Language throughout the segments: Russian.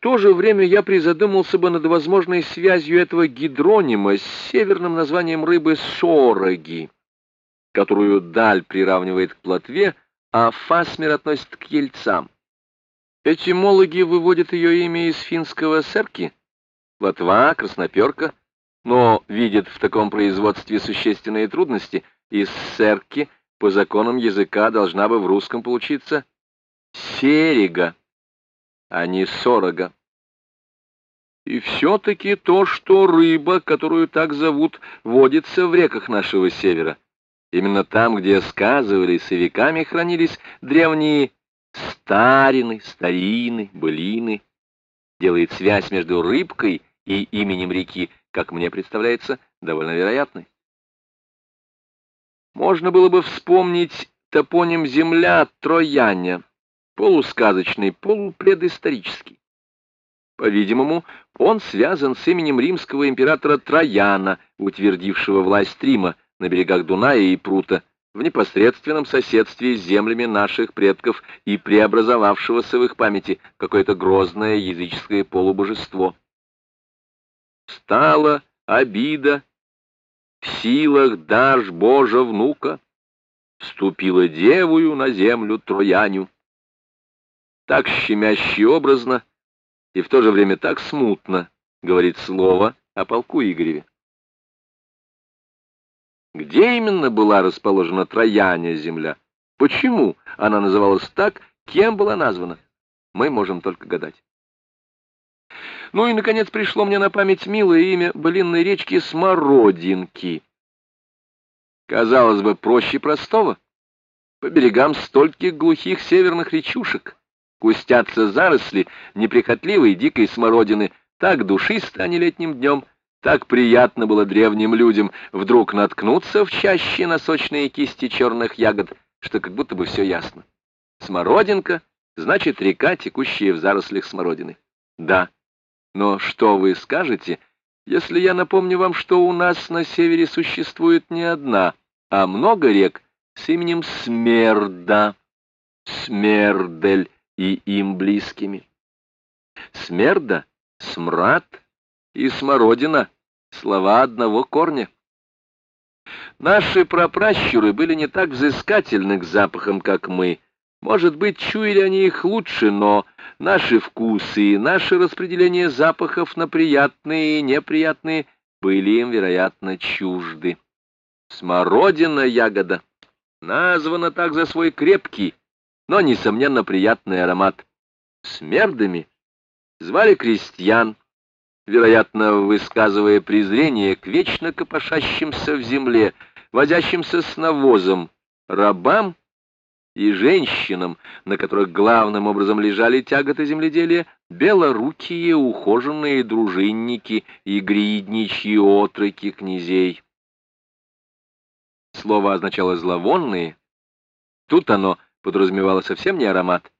то же время я призадумался бы над возможной связью этого гидронима с северным названием рыбы сороги, которую Даль приравнивает к плотве, а Фасмер относит к ельцам. Этимологи выводят ее имя из финского серки, плотва, красноперка, но видят в таком производстве существенные трудности, из серки по законам языка должна бы в русском получиться серега а не сорога. И все-таки то, что рыба, которую так зовут, водится в реках нашего севера, именно там, где сказывались и веками хранились древние старины, старины, былины, делает связь между рыбкой и именем реки, как мне представляется, довольно вероятной. Можно было бы вспомнить топоним «Земля» Трояня, полусказочный, полупредысторический. По-видимому, он связан с именем римского императора Трояна, утвердившего власть Рима на берегах Дуная и Прута, в непосредственном соседстве с землями наших предков и преобразовавшегося в их памяти какое-то грозное языческое полубожество. Стала обида в силах дашь Божа внука, вступила девую на землю Трояню так щемяще образно и в то же время так смутно говорит слово о полку Игореве. Где именно была расположена Трояня земля? Почему она называлась так? Кем была названа? Мы можем только гадать. Ну и, наконец, пришло мне на память милое имя былинной речки Смородинки. Казалось бы, проще простого. По берегам стольких глухих северных речушек Кустятся заросли неприхотливой дикой смородины. Так душисто они летним днем, так приятно было древним людям вдруг наткнуться в чаще на сочные кисти черных ягод, что как будто бы все ясно. Смородинка — значит река, текущая в зарослях смородины. Да, но что вы скажете, если я напомню вам, что у нас на севере существует не одна, а много рек с именем Смерда, Смердель, и им близкими. Смерда, смрад и смородина — слова одного корня. Наши прапращуры были не так взыскательны к запахам, как мы. Может быть, чуяли они их лучше, но наши вкусы и наше распределение запахов на приятные и неприятные были им, вероятно, чужды. Смородина ягода названа так за свой крепкий, но, несомненно, приятный аромат. Смердами звали крестьян, вероятно, высказывая презрение к вечно копошащимся в земле, возящимся с навозом, рабам и женщинам, на которых главным образом лежали тяготы земледелия, белорукие ухоженные дружинники и гридничьи отроки князей. Слово означало «зловонные». Тут оно подразумевало совсем не аромат.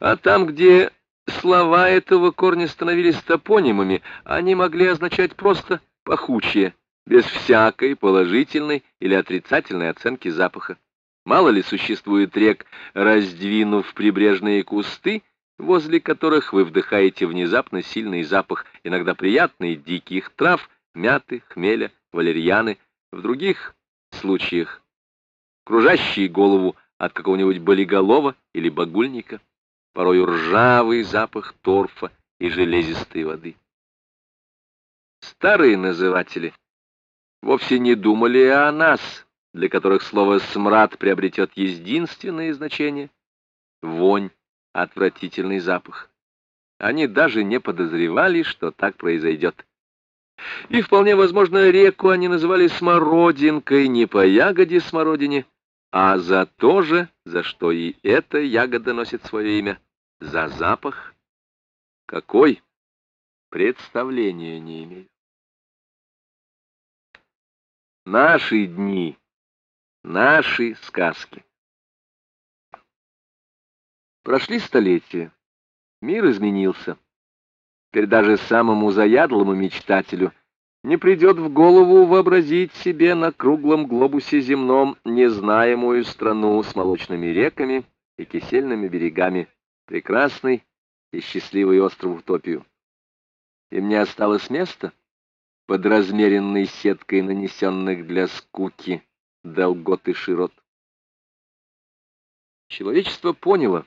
А там, где слова этого корня становились топонимами, они могли означать просто «пахучие», без всякой положительной или отрицательной оценки запаха. Мало ли существует рек, раздвинув прибрежные кусты, возле которых вы вдыхаете внезапно сильный запах, иногда приятный, диких трав, мяты, хмеля, валерьяны, в других случаях кружащий голову от какого-нибудь болиголова или багульника, порою ржавый запах торфа и железистой воды. Старые называтели вовсе не думали о нас, для которых слово «смрад» приобретет единственное значение — вонь, отвратительный запах. Они даже не подозревали, что так произойдет. И вполне возможно, реку они называли смородинкой не по ягоде смородине, а за то же, за что и эта ягода носит свое имя, за запах. Какой? Представления не имею. Наши дни, наши сказки. Прошли столетия, мир изменился. Теперь даже самому заядлому мечтателю — не придет в голову вообразить себе на круглом глобусе земном незнаемую страну с молочными реками и кисельными берегами, прекрасной и счастливый остров Утопию. И мне осталось место под размеренной сеткой нанесенных для скуки долгот и широт. Человечество поняло,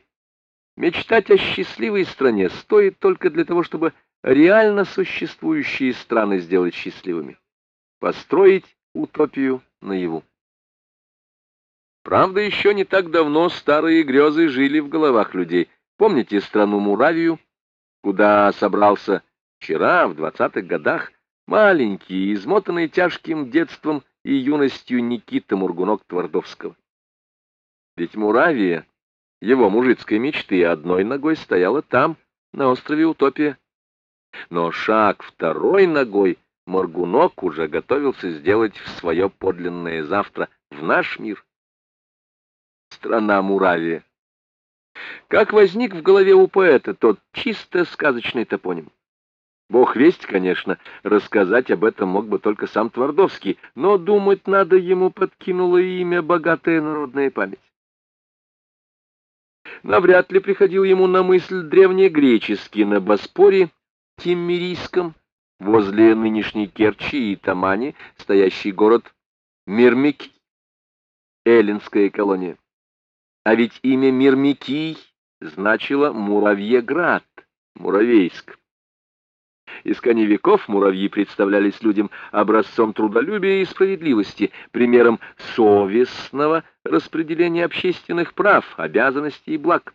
мечтать о счастливой стране стоит только для того, чтобы реально существующие страны сделать счастливыми, построить утопию наяву. Правда, еще не так давно старые грезы жили в головах людей. Помните страну Муравию, куда собрался вчера, в двадцатых годах, маленький, измотанный тяжким детством и юностью Никита Мургунок-Твардовского? Ведь Муравия, его мужицкой мечты, одной ногой стояла там, на острове Утопия. Но шаг второй ногой Моргунок уже готовился сделать в свое подлинное завтра, в наш мир. Страна Муравия. Как возник в голове у поэта тот чисто сказочный топоним? Бог весть, конечно, рассказать об этом мог бы только сам Твардовский, но думать надо ему подкинуло имя «Богатая народная память». Навряд ли приходил ему на мысль древнегреческий на Боспоре Тиммерийском, возле нынешней Керчи и Тамани, стоящий город Мирмики, эллинская колония. А ведь имя Мирмикий значило Муравьеград, Муравейск. Из коней веков муравьи представлялись людям образцом трудолюбия и справедливости, примером совестного распределения общественных прав, обязанностей и благ.